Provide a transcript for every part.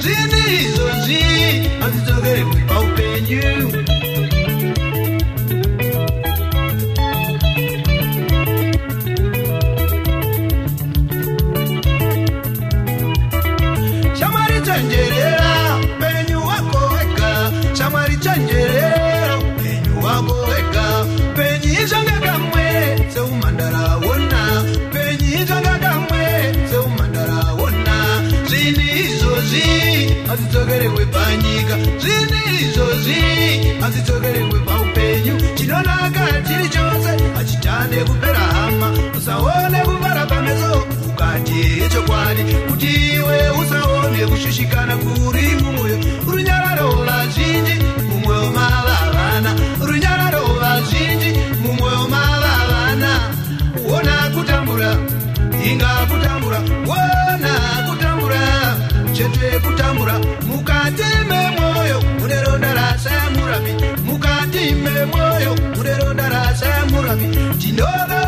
zvini izvozvi handidzokere kubva upenyu ndiwe usaone kushushikana kuri mumwoyo runyararo vazhinji mumwoyo mavavana runyararo vazhinji mumwoyo mavavana wona kutambura inga kutambura. Wona kutambura chete kutambura. Mukati memwoyo muneronda rasayamurapi mukati memwoyo muneronda rasayamurapi tinova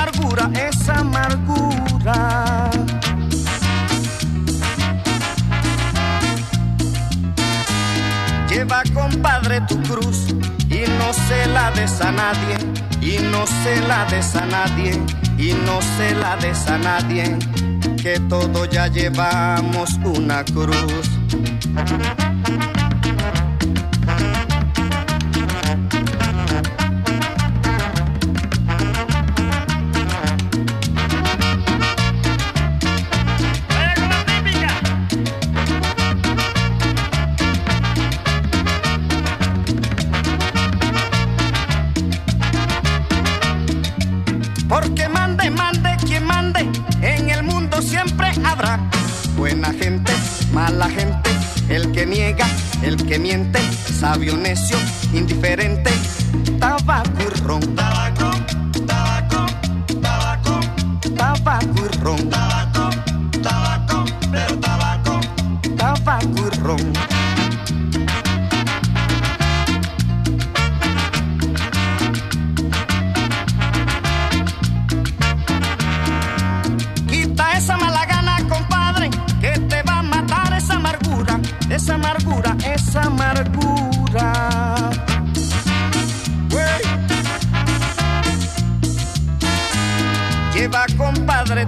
amargura, esa amargura. Lleva, compadre, tu cruz y no se la des a nadie, y no se la des a nadie, y no se la des a nadie, que todos ya llevamos una cruz. labios necio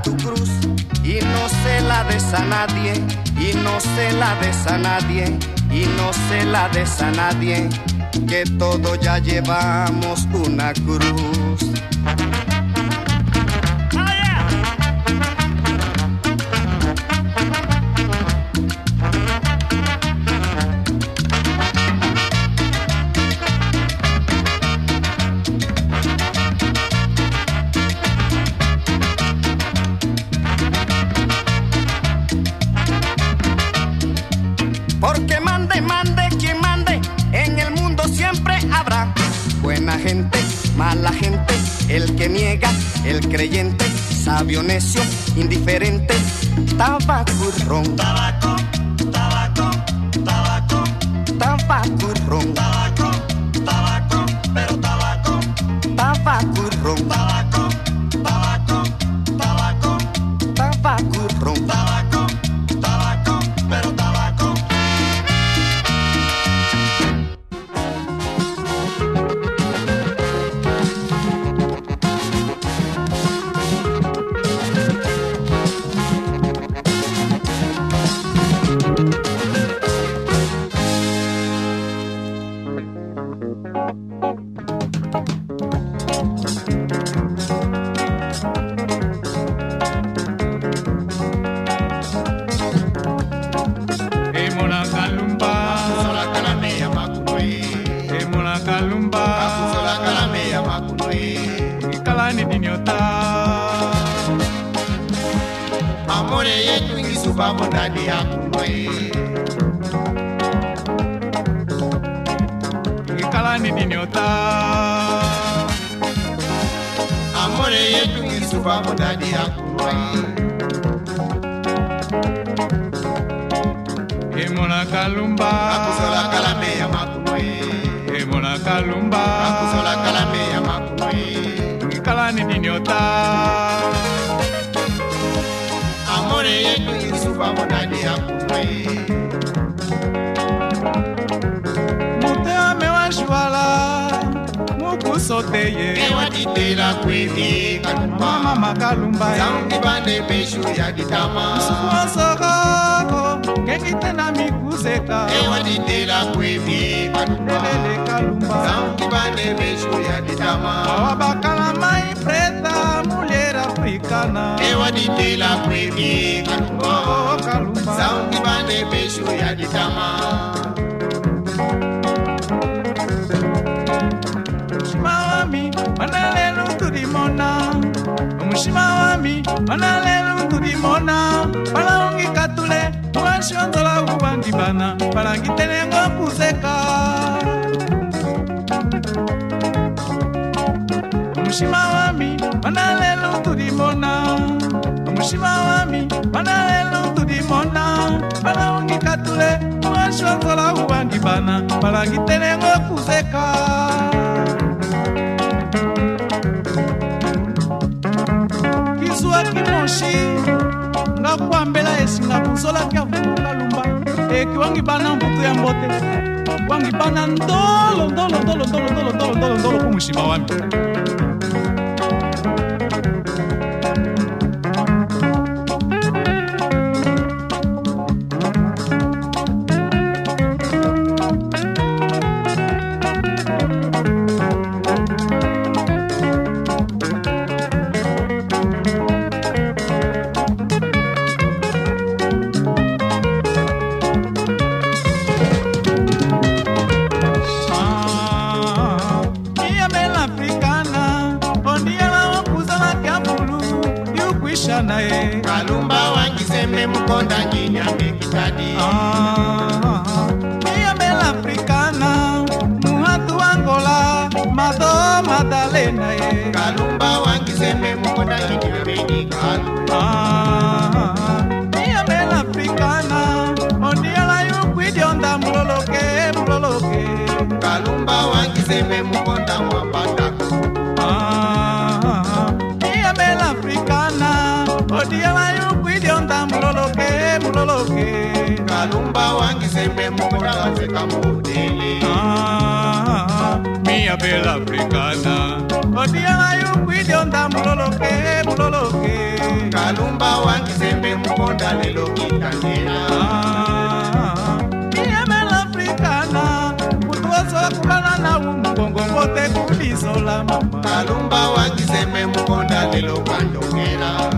tu cruz y no se la des a nadie, y no se la des a nadie, y no se la des a nadie, que todos ya llevamos una cruz. El creyente, sabio, necio, indiferente, tabaco y ron, Tabaco, ya kunwe. Kalumba, mukusoteye. Ewaditela kwevi kanuma. Mama makalumba, Zambi bane beshu ya ditama. kalumba. Zambi bane beshu ya ditama. Awa bakala mai preta, mulher africana. Ewaditela kwevi kanuma. Oh, kalumba. Zambi bane beshu ya ditama. mushima wa mi panalelu palangi palongi katule washonzola ubangibana palangitenengo kuzeka mushima wa mi panalelu tulimona mushima wa mi panalelu palangi palongi katule washonzola ubangibana palangitenengo kuzeka ekiwaki moshi ngakwambela esinga kusolaki avulukalumba ekiwangi bana mbutu ya mbote wangi bana ndolo ndolo ndolo ndolo ndolo ndolo ndolo kumushiba wami Mado Madalena ye Kalumba wangisembe mukota kinyamedika Ah Nia mela africana Ondiala yukwidi onda mloloke mloloke Kalumba wangisembe mukota mwapata. Ah Nia mela africana Ondiala yukwidi onda mloloke mloloke Kalumba wangisembe mukota wazeka mbuti niña pela africana. Otia mayu kwidi onda muloloke muloloke. Kalumba wangi sembe mukonda lelo kitandela. Ah, niña pela africana, kutuoso kubana na umbongo kote kubisola mama. Kalumba wangi sembe mukonda lelo kwandongela.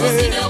Mama, yeah.